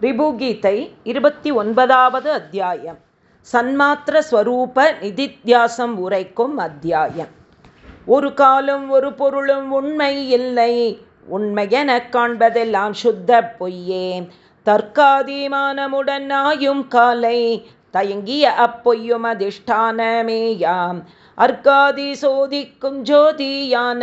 ரிபுகீதை இருபத்தி ஒன்பதாவது அத்தியாயம். சன்மாத்திர ஸ்வரூப நிதித்தியாசம் உரைக்கும் அத்தியாயம். ஒரு காலம் ஒரு பொருளும் உண்மை இல்லை. உண்மையென காண்பதெல்லாம் சுத்த பொய்யே. தற்காதிமானமுடன் ஆயும் காலை தயங்கிய அப்பொய்யும் அதிஷ்டானமேயாம். அர்க்காதி சோதிக்கும் ஜோதியான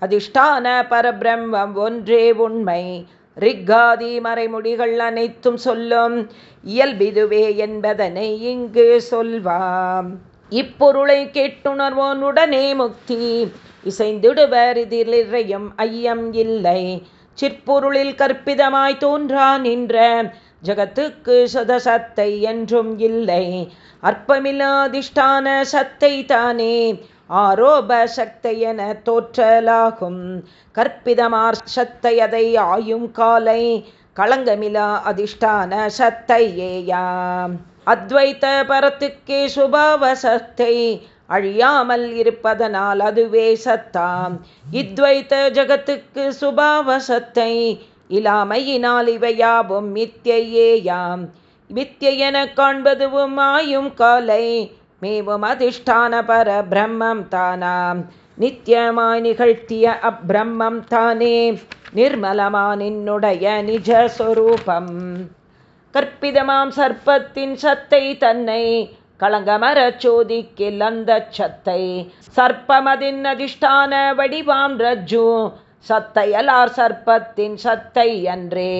அதிஷ்டான பரபிரம்மம் ஒன்றே உண்மை. ரிக்காதி மறைமுடிகள் அனைத்தும் சொல்லும். இயல்பிதுவே என்பதனை இங்கு சொல்வாம். இப்பொருளை கேட்டுணர்வோனுடனே முக்தி. இசைந்திடுவர் இதில் ஐயம் இல்லை. சிற்பொருளில் கற்பிதமாய் தோன்றா நின்ற. ஜகத்துக்கு சதசத்தை என்றும் இல்லை. அற்பமில்லாதிஷ்டான சத்தை தானே. ஆரோப சக்தையென தோற்றலாகும். கற்பிதமார் சத்தையதை ஆயும் காலை களங்கமிலா அதிஷ்டான சத்தையேயாம் அத்வைத்த பரத்துக்கே சுபாவ சத்தை அழியாமல் இருப்பதனால் அதுவே சத்தாம் இத்வைத்த ஜகத்துக்கு சுபாவ சத்தை இலாமையினால் இவையாவும் மித்தியேயாம் மித்தியென காண்பதுவும் ஆயும் காலை மேவும் பர பிரம்மம் தானாம். நித்தியமாய் நிகழ்த்திய அப்பிரம்மம் தானே. நிர்மலமா நின்னுடைய நிஜஸ்வரூபம். கற்பிதமாம் சர்ப்பத்தின் சத்தை தன்னை களங்கமர சோதிக்கில் அந்த சத்தை. சர்ப்பமதின் அதிஷ்டான வடிவாம் ரஜ்ஜு சத்தையலார் சர்ப்பத்தின் சத்தை அன்றே.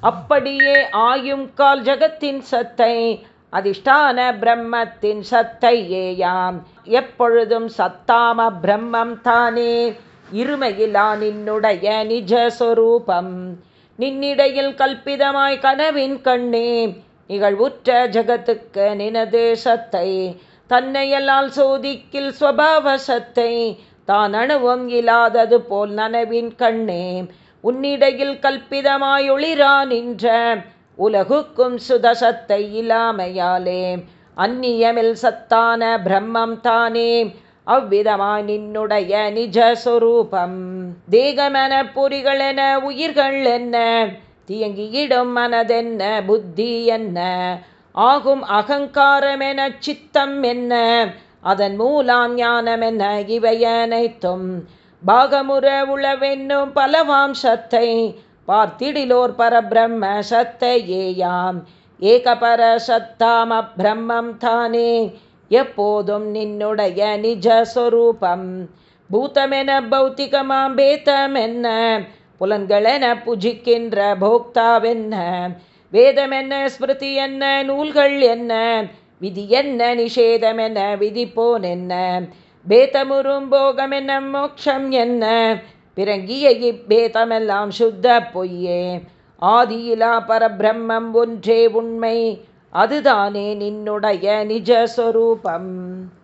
அப்படியே ஆயும் கால் ஜகத்தின் சத்தை அதிஷ்டான பிரம்மத்தின் சத்தையேயாம். எப்பொழுதும் சத்தாம பிரம்மம் தானே. இருமையிலா நின்னுடைய நிஜஸ்வரூபம் நின்னிடையில் கல்பிதமாய் கனவின் கண்ணே. நிகழ்வுற்ற ஜகத்துக்கு நினது சத்தை. தன்னையலால் சோதிக்கில் சுவாவசத்தை சத்தை. தான் அணுவும் இல்லாதது போல் நனவின் கண்ணே. உன்னிடையில் கல்பிதமாய் ஒளிரா நின்ற உலகுக்கும் சுதசத்தை இல்லாமையாலே அந்நியமில் சத்தான பிரம்மம் தானே அவ்விதமாய் நின்னுடைய நிஜஸ்வரூபம் தேகமென பொறிகளென உயிர்கள் என்ன தியங்கியிடும் மனதென்ன புத்தி என்ன ஆகும் அகங்காரம் என சித்தம் என்ன அதன் மூலாம் ஞானம் ஞானமென்ன இவையனைத்தும் பாகமுற உளவென்னும் பலவாம்சத்தை பார்த்திடிலோர் பரபிரம்ம சத்தையேயாம் ஏகபர சத்தாம் பிரம்மம் தானே எப்போதும் நின்னுடைய நிஜஸ்வரூபம். பூத்தமென பௌத்திகமாம் பேத்தமென்ன புலன்களென புஜிக்கின்ற போக்தாவென்ன வேதம் என்ன ஸ்மிருதி என்ன நூல்கள் என்ன விதி என்ன நிஷேதம் என்ன விதிப்போன் என்ன பேதமுறும் என்ன மோட்சம் என்ன பிறங்கிய இப்பேதமெல்லாம் சுத்த பொய்யே. ஆதியிலா பரபிரம்மம் ஒன்றே உண்மை. அதுதானே நின்னுடைய நிஜஸ்வரூபம்.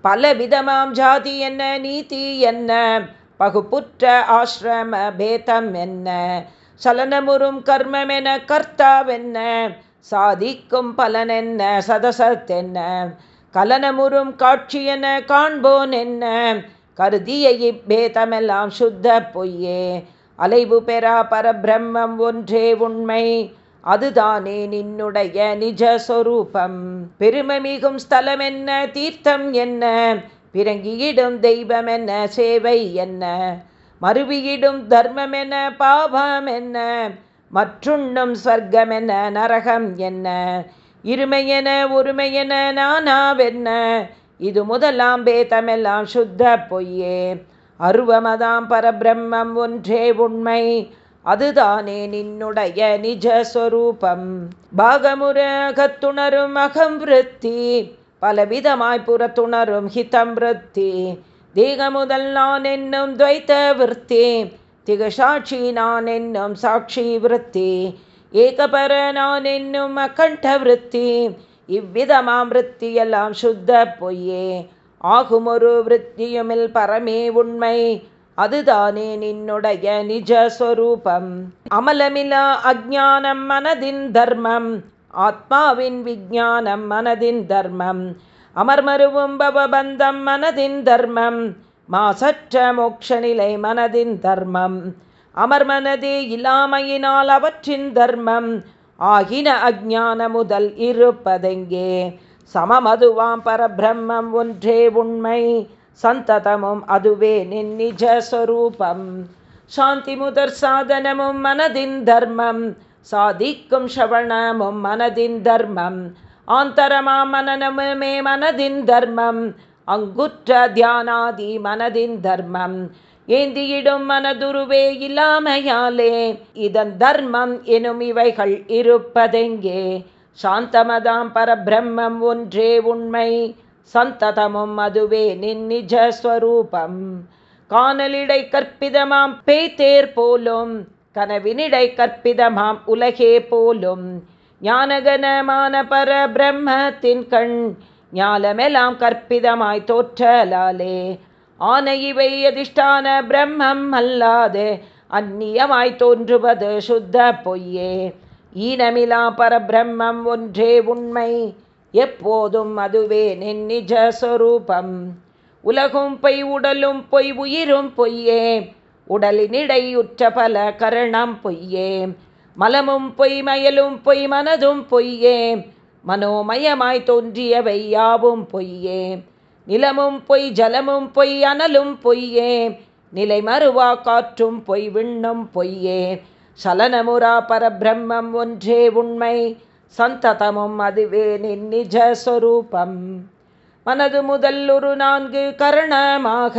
பலவிதமாம் ஜாதி என்ன நீதி என்ன? பகுப்புற்ற ஆசிரம பேதம் என்ன? சலனமுறும் கர்மமென கர்த்தாவென்ன சாதிக்கும் பலனென்ன சதசத்தென்ன கலனமுறும் காட்சி என காண்போன் என்ன? கருதிய இப்பேதமெல்லாம் சுத்த பொய்யே. அலைவு பெறா பரபிரம்மம் ஒன்றே உண்மை. அதுதானே நின்னுடைய நிஜஸ்வரூபம் பெருமை மிகும் ஸ்தலம் என்ன தீர்த்தம் என்ன? பிறங்கியிடும் தெய்வம் என்ன சேவை என்ன? மறுவியிடும் தர்மம் என்ன பாபம் என்ன? மற்றுண்ணும் ஸ்வர்க்கம் என்ன நரகம் என்ன? இருமையென ஒருமையென நானாவென்ன? இது முதலாம் பேதமெல்லாம் சுத்த பொய்யே. அருவமதாம் பரபிரம்மம் ஒன்றே உண்மை. அதுதானே நின்னுடைய நிஜஸ்வரூபம். பாகமுரகத்துணரும் அகம் விருத்தி. பலவிதமாய் புறத்துணரும் ஹிதம் விருத்தி. தேகமுதல் நான் என்னும் துவைத்த விருத்தி. திகசாட்சி நான் என்னும் சாட்சி விருத்தி. ஏகபர நான் என்னும் அகண்ட விருத்தி. இவ்விதமாம் விற்த்தியெல்லாம் சுத்த பொய்யே. ஆகுமொரு விற்த்தியுமில் பரமே உண்மை. அதுதானே நின்னுடைய நிஜஸ்வரூபம். அமலமிலா அஜானம் மனதின் தர்மம். ஆத்மாவின் விஜானம் மனதின் தர்மம். அமர்மருவும் பவபந்தம் மனதின் தர்மம். மாசற்ற மோட்ச நிலை மனதின் தர்மம். அமர்மனதே இல்லாமையினால் அவற்றின் தர்மம். ஆகின அஜான முதல் இருப்பதெங்கே? சமமதுவாம் பரபிரம்மம் ஒன்றே உண்மை சந்ததமும் அதுவே நின்னிஜஸ்வரூபம் சாந்தி முதற் சாதனமும் மனதின் தர்மம் சாதிக்கும் ஷவணமும் மனதின் தர்மம். ஆந்தரமா மனநமுமே மனதின் தர்மம் அங்குற்ற தியானாதி மனதின் தர்மம். ஏந்தியிடும் மனதுருவே இல்லாமையாலே இதன் தர்மம் எனும் இவைகள் இருப்பதெங்கே? சாந்தமதாம் பரபிரம்மம் ஒன்றே உண்மை சந்ததமும் அதுவே நின்னிஜஸ்வரூபம் காணலிடை கற்பிதமாம் பேய்தேர் போலும் கனவினிடை கற்பிதமாம் உலகே போலும். ஞானகனமான பர பிரம்மத்தின் கண் ஞாலமெல்லாம் கற்பிதமாய் தோற்றலாலே ஆன இவை அதிஷ்டான பிரம்மம் அல்லாது அந்நியமாய் தோன்றுவது சுத்த பொய்யே. ஈனமிலா பரபிரம்மம் ஒன்றே உண்மை எப்போதும் அதுவே நின்னிஜ சொரூபம். உலகும் பொய் உடலும் பொய் உயிரும் பொய்யே உடலினிடை உற்ற பல கரணம் பொய்யே. மலமும் பொய் மயலும் பொய் மனதும் பொய்யே மனோமயமாய் தோன்றியவை யாவும் பொய்யே. நிலமும் பொய் ஜலமும் பொய் அனலும் பொய்யே. நிலை மறுவா காற்றும் பொய் விண்ணும் பொய்யே. சலனமுரா பரபிரம்மம் ஒன்றே உண்மை. சந்ததமும் அதுவே நிஜஸ்வரூபம் மனது முதல் ஒரு நான்கு கரணமாக.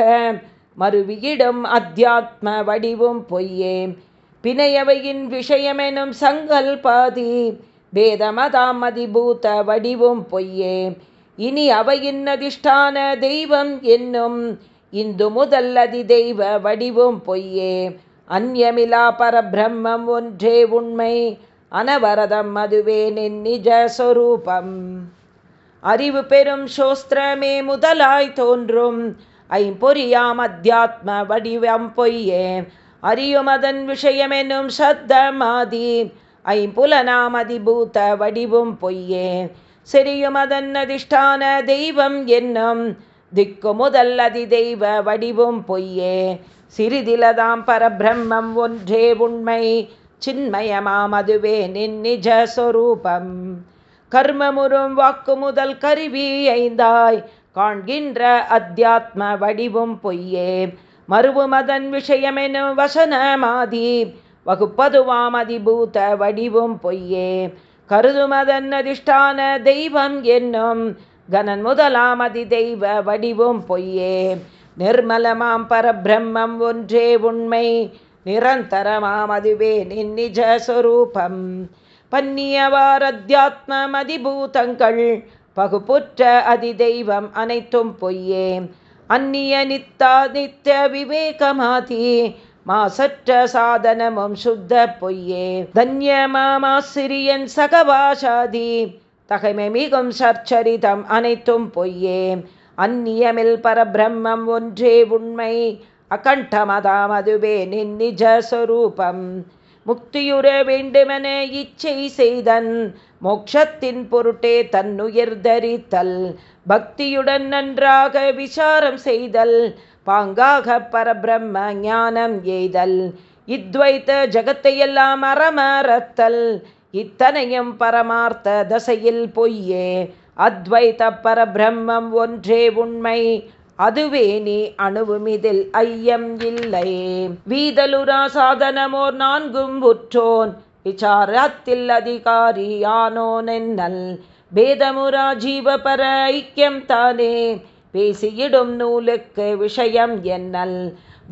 மறுவியிடும் அத்தியாத்ம வடிவும் பொய்யே. பிணையவையின் விஷயமெனும் சங்கல் பாதி. பேதமதாம் அதிபூத வடிவும் பொய்யே. இனி அவையின் அதிஷ்டான தெய்வம் என்னும் இந்து முதல் அதி தெய்வ வடிவும் பொய்யே. அந்யமிலா பரபிரம்மம் ஒன்றே உண்மை அனவரதம் அதுவே நின் நிஜஸ்வரூபம் அறிவு பெறும் சோஸ்திரமே முதலாய் தோன்றும் ஐம்பொறியாம் அத்தியாத்ம வடிவம் பொய்யே. அறியும் அதன் விஷயமெனும் சத்தமாதி ஐம்புலனாம் அதிபூத வடிவும் பொய்யே. செரியும் அதன் அதிஷ்டான தெய்வம் என்னும் திக்கு முதல் அதி தெய்வ வடிவும் பொய்யே. சிறிதிலதாம் பரபிரம்மம் ஒன்றே உண்மை சின்மயமாம் அதுவே நின்னிஜஸ்வரூபம் கர்மமுறும் வாக்கு முதல் கருவி ஐந்தாய் காண்கின்ற அத்தியாத்ம வடிவும் பொய்யே. மறுவும் அதன் விஷயமெனும் வசனமாதி வகுப்பதுவாம் அதிபூத வடிவும் பொய்யே. கருதுமதன்னதிஷ்டான தெய்வம் என்னும் கனன் முதலாம் அதி தெய்வ வடிவும் பொய்யே. நிர்மலமாம் பரபிரம்மம் ஒன்றே உண்மை நிரந்தரமாம் அதுவே நின்னிஜஸ்வரூபம் பன்னியவாரத்யாத்மம் அதிபூதங்கள் பகுப்புற்ற அதிதெய்வம் அனைத்தும் பொய்யே. அந்நிய நித்தா நித்திய விவேகமாதி மாசற்ற சாதனமும் சுத்த பொய்யே. தன்யமாசிரியன் சகவாசாதி தகைமை மிகும் சர்ச்சரிதம் அனைத்தும் பொய்யே. அந்நியமில் பரபிரம்மம் ஒன்றே உண்மை அகண்டமதாம் அதுவே நின்னிஜஸ்வரூபம் முக்தியுற வேண்டுமென இச்சை செய்தன் மோக்ஷத்தின் பொருட்டே தன்னுயிர் தரித்தல். பக்தியுடன் நன்றாக விசாரம் செய்தல் பாங்காக பரபிரம்ம ஞானம் எய்தல். இத்வைத்த ஜகத்தையெல்லாம் அறமறத்தல். இத்தனையும் பரமார்த்த தசையில் பொய்யே. அத்வைத்த பரபிரம்மம் ஒன்றே உண்மை. அதுவே நீ அணுவுமிதில் ஐயம் இல்லை. வீதலுரா சாதனமோர் நான்கும் உற்றோன். விசாரத்தில் அதிகாரியானோன் என்னல். பேதமுரா ஜீவபர ஐக்கியம் தானே. பேசியிடும் நூலுக்கு விஷயம் என்னல்.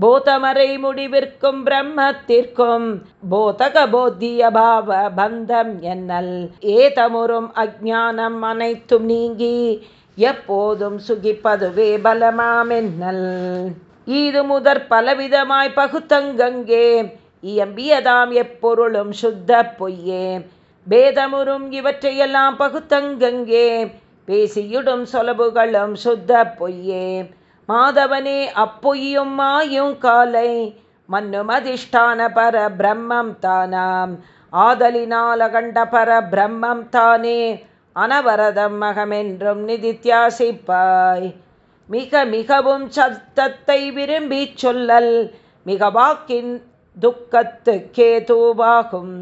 போதமறை முடிவிற்கும் பிரம்மத்திற்கும் போதக போத்திய பாவ பந்தம் என்னல். ஏதமுறும் அஜானம் அனைத்தும் நீங்கி எப்போதும் சுகிப்பதுவே பலமாமென்னல் இது முதற் பலவிதமாய் பகுத்தங்கங்கே இயம்பியதாம் எப்பொருளும் சுத்த பொய்யே. பேதமுறும் இவற்றையெல்லாம் பகுத்தங்கங்கே பேசியுடும் சொலபுகளும் சுத்த பொய்யே. மாதவனே அப்பொய்யும் மாயும் காலை மன்னும் அதிஷ்டான பர பிரம்மம் தானாம். ஆதலினால் அகண்ட பர பிரம்மம் தானே அனவரதம் மகமென்றும் நிதித்தியாசிப்பாய். மிக மிகவும் சத்தத்தை விரும்பி சொல்லல் மிக வாக்கின் துக்கத்துக்கே தூவாகும்.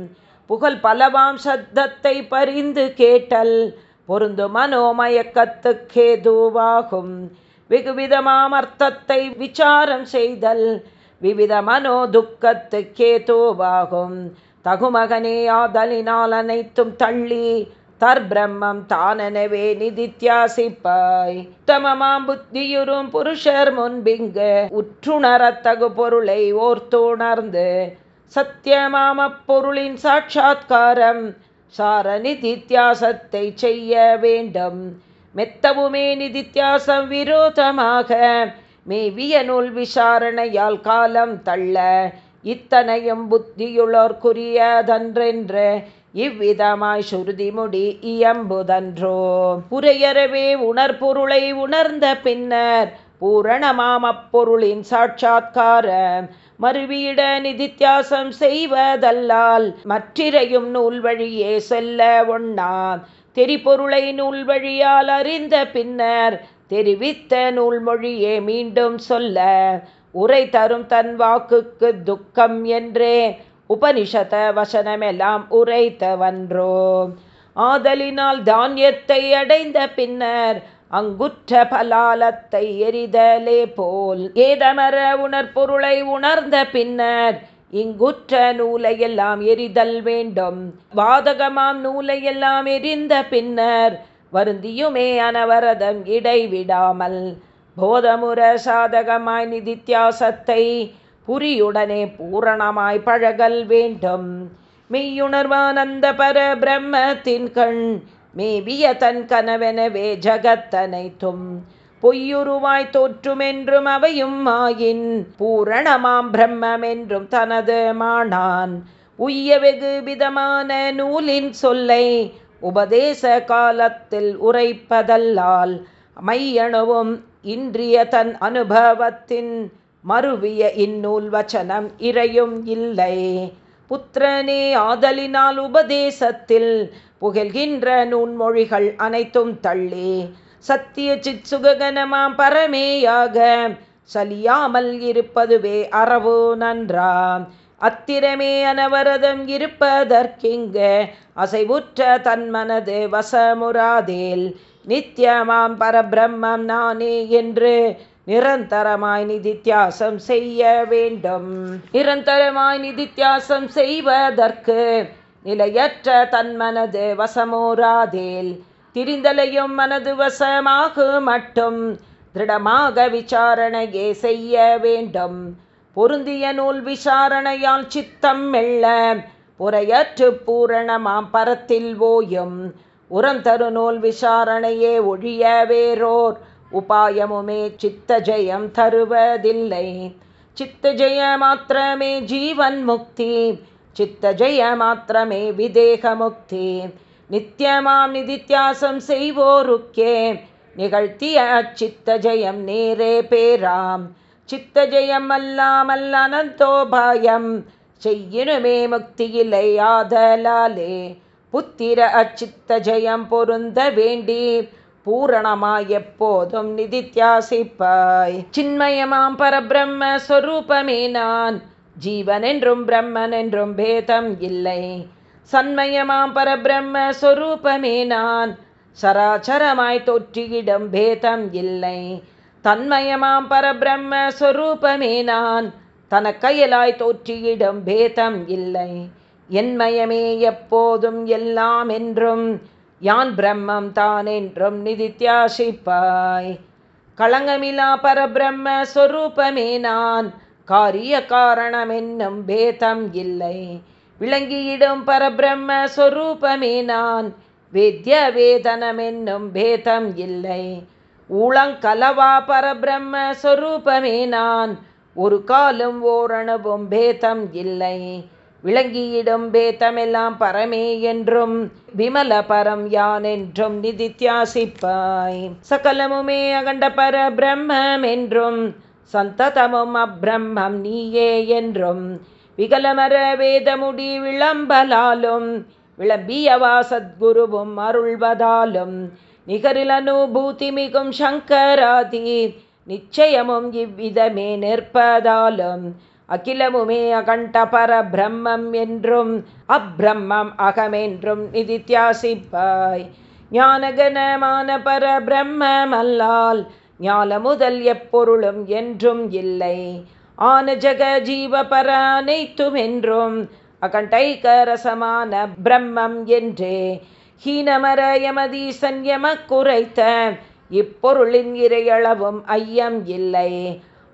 புகழ் பலவாம் சத்தத்தை பறிந்து கேட்டல் பொருந்து மனோமயக்கத்துக்கேதுவாகும். வெகுவிதமாம் அர்த்தத்தை விசாரம் செய்தல் விவித மனோ துக்கத்துக்கேதுவாகும் தகுமகனே ஆதலினால் அனைத்தும் தள்ளி தர்பிரம்மம் தானனவே நிதித்தியாசிப்பாய். உத்தமமாம் புத்தியுறும் புருஷர் முன்பிங்கு உற்றுணரத்தகு பொருளை ஓர்த்துணர்ந்து சத்தியமாம பொருளின் சாட்சா்காரம் சார நிதித்தியாசத்தை செய்ய வேண்டும். மெத்தவுமே நிதித்தியாசம் விரோதமாக மேவிய நூல் விசாரணையால் காலம் தள்ள இத்தனையும் புத்தியுள்ளோர்க்குரியதன்றென்று இவ்விதமாய் சுருதி முடி இயம்புதன்றோ. புரையறவே உணர்பொருளை உணர்ந்த பின்னர் பூரணமாம் அப்பொருளின் சாட்சா்கார மறுவீட நிதித்தியாசம் செய்வதல்லால் மற்றிரையும் நூல் வழியே செல்ல ஒண்ணா தெரிபொருளை நூல் வழியால் அறிந்த பின்னர் தெரிவித்த நூல்மொழியே மீண்டும் சொல்ல உரை தரும் தன் வாக்குக்கு துக்கம் என்றே உபனிஷத வசனமெல்லாம் உரைத்தவன்றோ ஆதலினால் தானியத்தை அடைந்த பின்னர் அங்குற்ற பலாலத்தை எரிதலே போல். ஏதமர உணர்பொருளை உணர்ந்த பின்னர் இங்குற்ற நூலையெல்லாம் எரிதல் வேண்டும். வாதகமாம் நூலையெல்லாம் எரிந்த பின்னர் வருந்தியுமே அனவரதம் இடைவிடாமல். போதமுற சாதகமாய் நிதித்தியாசத்தை புரியுடனே பூரணமாய் பழகல் வேண்டும். மெய்யுணர்வானந்த பர பிரம்மத்தின் கண் மேவிய தன் கனவெனவே ஜகத்தனைத்தும். பொய்யுருவாய் தோற்றுமென்றும் அவையும் மாயின் பூரணமாம் பிரம்மென்றும் தனது மானான். உய்ய வெகு விதமான நூலின் சொல்லை உபதேச காலத்தில் உரைப்பதல்லால் மையணுவும் இன்றிய தன் அனுபவத்தின் மறுவிய இந்நூல் வச்சனம் இறையும் இல்லை. புத்திரனே ஆதலினால் உபதேசத்தில் புகழ்கின்ற நூன்மொழிகள் அனைத்தும் தள்ளி. சத்திய சித் சுககனமாம் பரமேயாக சலியாமல் இருப்பதுவே அறவு நன்றாம். அத்திரமே அனவரதம் இருப்பதற்கிங்க அசைவுற்ற தன் மனது வசமுராதேல் நித்தியமாம் பரபிரம்மம் நானே என்று நிரந்தரமாய் நிதித்தியாசம் செய்ய வேண்டும். நிரந்தரமாய் நிதித்தியாசம் செய்வதற்கு நிலையற்ற தன்மனது வசமோராதேல் திரிந்தலையும் மனது வசமாக மட்டும் திருடமாக விசாரணையே செய்ய வேண்டும். பொருந்திய நூல் விசாரணையால் சித்தம் மெல்ல புறையற்று பூரணமாம் பரத்தில் ஓயும். உரம் தரு நூல் விசாரணையே ஒழிய வேறோர் உபாயமுமே சித்த ஜெயம் தருவதில்லை. சித்த ஜெய மாத்திரமே ஜீவன் முக்தி. சித்த ஜெய மாத்திரமே விதேக முக்தி. நித்தியமாம் நிதித்தியாசம் செய்வோருக்கே. நிகழ்த்திய அச்சித்த ஜெயம் நேரே பேராம். சித்த ஜெயம் அல்லாமல் அனந்தோபாயம் செய்யினுமே முக்தியில்லை ஆதலாலே. புத்திர அச்சித்த ஜெயம் பொருந்த வேண்டி. பூரணமாய் எப்போதும் நிதித்தியாசிப்பாய். சின்மயமாம் பரபிரம்ம ஸ்வரூபமே நான். ஜீவன் என்றும் பிரம்மன் என்றும் பேதம் இல்லை. சன்மயமாம் பரபிரம்ம ஸ்வரூபமே நான். சராச்சரமாய் தொற்றியிடம் பேதம் இல்லை. தன்மயமாம் பரபிரம்ம ஸ்வரூபமே நான். தனக்கையலாய் தோற்றியிடம் பேதம் இல்லை. என்மயமே எப்போதும் எல்லாம் என்றும் யான் பிரம்மம் தானென்றும் நிதித்தியாசிப்பாய் களங்கமிலா பரபிரம்ம சொரூபமே நான். காரிய காரணம் என்னும் பேதம் இல்லை. விளங்கியிடும் பரபிரம்ம சொரூபமே நான். வேத்ய வேதனம் என்னும் பேதம் இல்லை. ஊழங்கலவா பரபிரம்ம சொரூபமே நான். ஒரு காலும் ஓரணுவும் பேதம் இல்லை. விளங்கியிடும் பேத்தமெல்லாம் பரமே என்றும் விமல பரம் யான் என்றும் நிதித்தியாசிப்பாய். சகலமுமே அகண்ட பர பிரம்மம் என்றும் சந்ததமும் அப்ரம்மம் நீயே என்றும் விகலமர வேதமுடி விளம்பலாலும் விளம்பியவா சத்குருவும் அருள்வதாலும் நிகரில் அனுபூதி மிகும் சங்கராதி நிச்சயமும் இவ்விதமே நிற்பதாலும் அகிலமுமே அகண்ட பர பிரம்மம் என்றும் அப்பிரம்மம் அகமென்றும் நிதித்தியாசிப்பாய். ஞானகனமான பர பிரம்மம் அல்லால் ஞான முதல் எப்பொருளும் என்றும் இல்லை. ஆன ஜக ஜீவ பர அனைத்தும் என்றும் அகண்டைகரசமான பிரம்மம் என்றே. ஹீனமர யமதீசன் எம குறைத்த இப்பொருளின் இறையளவும் ஐயம் இல்லை.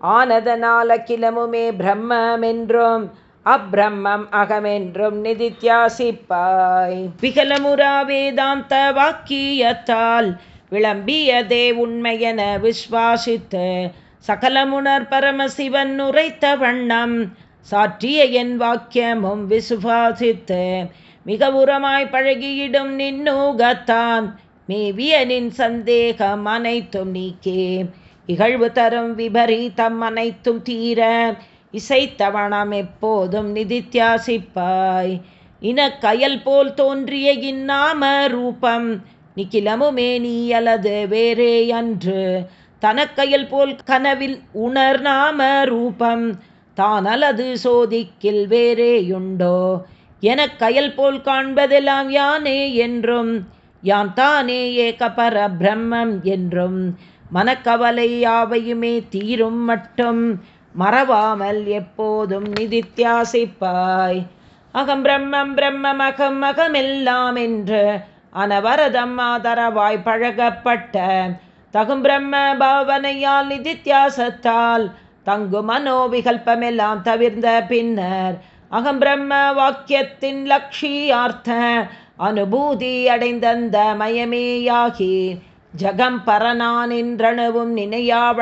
ஆனதனால் அகிலமுமே பிரம்மென்றும் அப்பிரம்மம் அகமென்றும் நிதித்தியாசிப்பாய். விகலமுரா வேதாந்த வாக்கியத்தால் விளம்பியதே உண்மையென விஸ்வாசித்து சகலமுனர் பரமசிவன் உரைத்த வண்ணம் சாற்றிய என் வாக்கியமும் விசுவாசித்து மிக உரமாய் பழகியிடும் நின்னூகத்தான் மேவியனின் சந்தேகம் அனைத்தும் நீக்கே. இகழ்வு தரும் விபரீதம் அனைத்தும் தீர இசைத்தவணம் எப்போதும் நிதித்தியாசிப்பாய். இனக்கயல் போல் தோன்றிய இன்னாம ரூபம் நிக்கிலமுமே நீ அல்லது வேறே அன்று. தனக்கயல் போல் கனவில் உணர் நாம ரூபம் தானலது சோதிக்கில் வேறேயுண்டோ. எனக் கயல் போல் காண்பதெல்லாம் யானே என்றும் யான் தானே ஏக பர பிரம்மம் என்றும். மனக்கவலை யாவையுமே தீரும் மட்டும். மறவாமல் எப்போதும் நிதித்தியாசிப்பாய். அகம் பிரம்மம் பிரம்மம் அகம் அகமெல்லாம் என்று அனவரதம் ஆதரவாய் பழகப்பட்ட தகும் பிரம்ம பாவனையால் நிதித்தியாசத்தால் தங்கு மனோவிகல்பமெல்லாம் தவிர்ந்த பின்னர் அகம் பிரம்ம வாக்கியத்தின் லட்சியார்த்த அனுபூதி அடைந்தந்த மயமேயாகி ஜகம் பரனானின்றணுவும் நினையா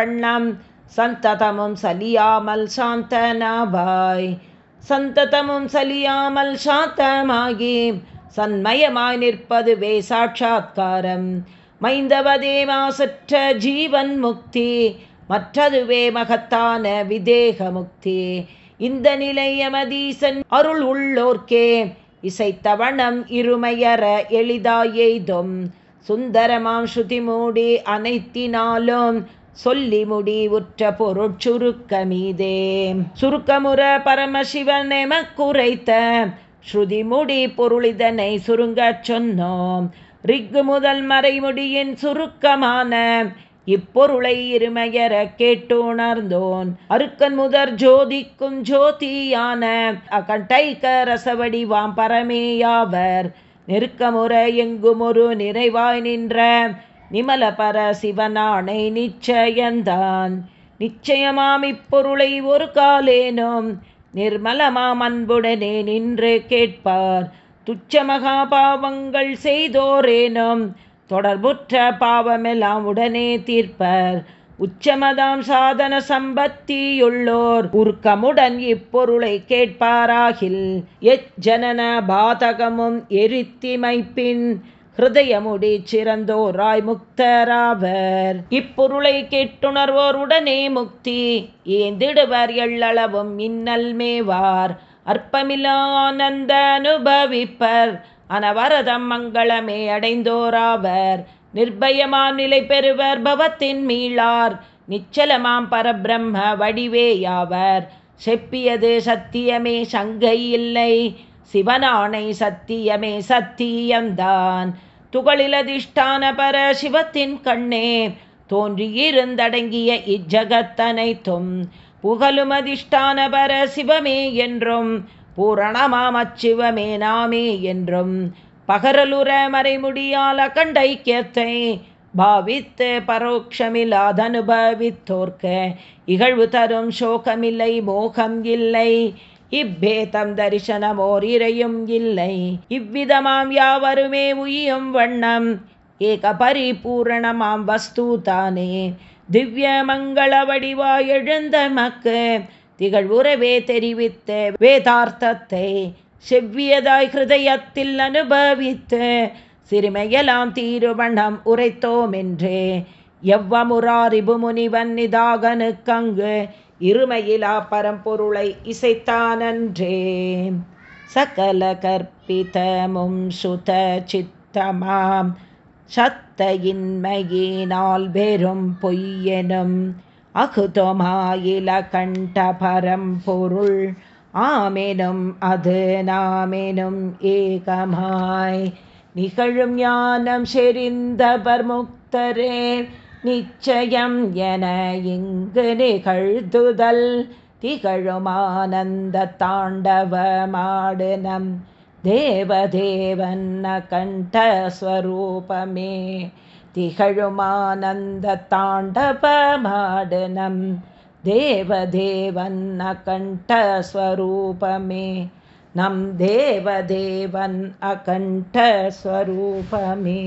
சந்ததமும் சலியாமல் சாந்தனாபாய் சந்ததமும் சலியாமல் சாந்தமாகி. சன்மயமாய் நிற்பதுவே சாட்சா்காரம் மைந்தவதே மாசற்ற ஜீவன் முக்தி. மற்றதுவே மகத்தான விதேக முக்தி. இந்த நிலையமதீசன் அருள் உள்ளோர்க்கே. இசைத்தவணம் இருமையற எளிதாயெய்தும். சுந்தரமாம் ஸ்ருதி மூடி அனைத்தினாலும் சொல்லி முடி உற்ற பொருட்சுருக்கமீதே சுருக்கமுற பரமசிவன் குறைத்த ஸ்ருதி முடி பொருளிதனை சுருங்கச் சொன்னோம். ரிக்கு முதல் மறைமுடியின் சுருக்கமான இப்பொருளை இருமையர கேட்டுணர்ந்தோன். அருக்கன் முதற் ஜோதிக்கும் ஜோதியான அகண்டைக்க ரசவடிவாம் பரமேயாவர் நெருக்கமுற எங்கும் ஒரு நிறைவாய் நின்ற நிமல பர சிவனானை நிச்சயந்தான். நிச்சயமாம் இப்பொருளை ஒரு காலேனும். நிர்மலமாம் அன்புடனே நின்று கேட்பார். துச்ச மகா பாவங்கள் செய்தோரேனும். தொடர்புற்ற பாவமெல்லாம் உடனே தீர்ப்பர். உச்சமதாம் சாதன சம்பத்தியுள்ளோர் உருக்கமுடன் இப்பொருளை கேட்பாராகில். எஜ்ஜனன பாதகமும் எரித்திமைப்பின் ஹிருதயமுடி சிறந்தோராய் முக்தராவர் இப்பொருளை கேட்டுணர்வோருடனே முக்தி ஏந்திடுவர் எள்ளளவும் இன்னல் மேவார். அற்பமில்லானந்த அனுபவிப்பர் அனவரதம் மங்களமே அடைந்தோராவர். நிர்பயமாம் நிலை பெறுவர் பவத்தின் மீளார். நிச்சலமாம் பரபிரம்ம வடிவேயாவர் செப்பியது சத்தியமே சங்கை இல்லை. சிவனானை சத்தியமே சத்தியந்தான் துகளிலதிஷ்டான பர சிவத்தின் கண்ணே. தோன்றியிருந்தடங்கிய இஜகத்தனைத்தும் புகழும் அதிஷ்டான பர சிவமே என்றும் பூரணமாமச்சிவமே நாமே என்றும் பகரலுற மறைமுடியால் அகண்டைக்கியத்தை பாவித்து பரோட்சமில்லாத அனுபவித்தோர்க்க இகழ்வு தரும் சோகமில்லை மோகம் இல்லை. இப்பேதம் தரிசனமோர் இறையும் இல்லை. இவ்விதமாம் யாவருமே உயும் வண்ணம் ஏக பரிபூரணமாம் வஸ்து தானே. திவ்ய மங்கள வடிவா எழுந்த மக்கு திகழ்வுறவே தெரிவித்த வேதார்த்தத்தை செவ்வியதாய் ஹிருதயத்தில் அனுபவித்து சிறுமையெல்லாம் தீருவண்ணம் உரைத்தோம் என்றே எவ்வமுராரிபு முனிவன் நிதாகனுக்கங்கு இருமையிலா பரம்பொருளை இசைத்தானன்றே. சகல கற்பிதமும் சுத சித்தமாம். சத்த இன்மையினால் பெரும் பொய்யெனும் அகுதமாயில கண்ட பரம்பொருள் ஆமெனும் அது நாமெனும் ஏகமாய். நிகழும் ஞானம் செறிந்தவர் முக்தரே நிச்சயம் என இங்கு நிகழ்த்துதல் திகழுமானந்த தாண்டவமாடு நம் தேவதேவன் கண்டஸ்வரூபமே திகழுமானந்த தாண்டவமாடு நம் தேவதேவன் அகண்டஸ்வரூபமே நம் தேவதேவன் அகண்டஸ்வரூபமே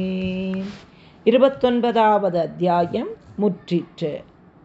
இருபத்தொன்பதாவது அத்தியாயம் முற்றிற்று.